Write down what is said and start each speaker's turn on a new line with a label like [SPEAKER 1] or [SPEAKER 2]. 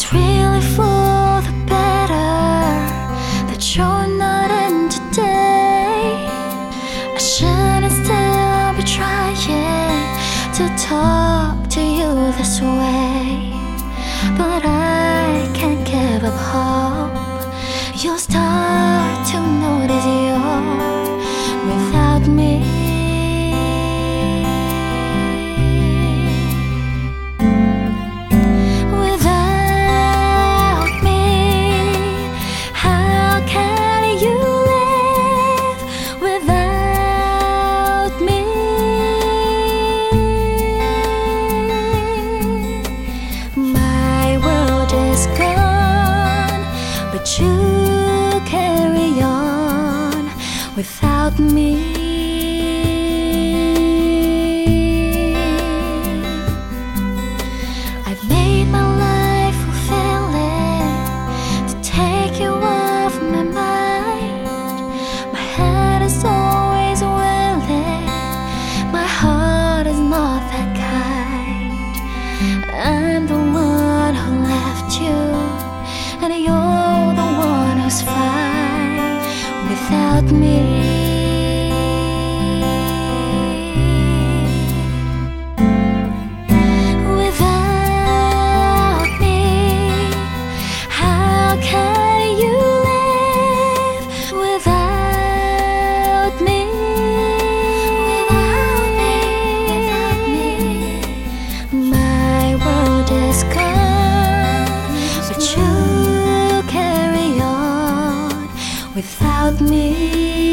[SPEAKER 1] It's really for the better that you're not in today. I shouldn't still be trying to talk to you this way. to carry on without me. without me. without me.